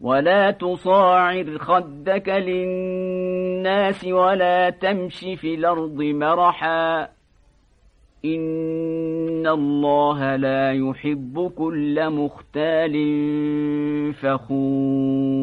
ولا تصاعر خدك للناس ولا تمش في الأرض مرحا إن الله لا يحب كل مختال فخور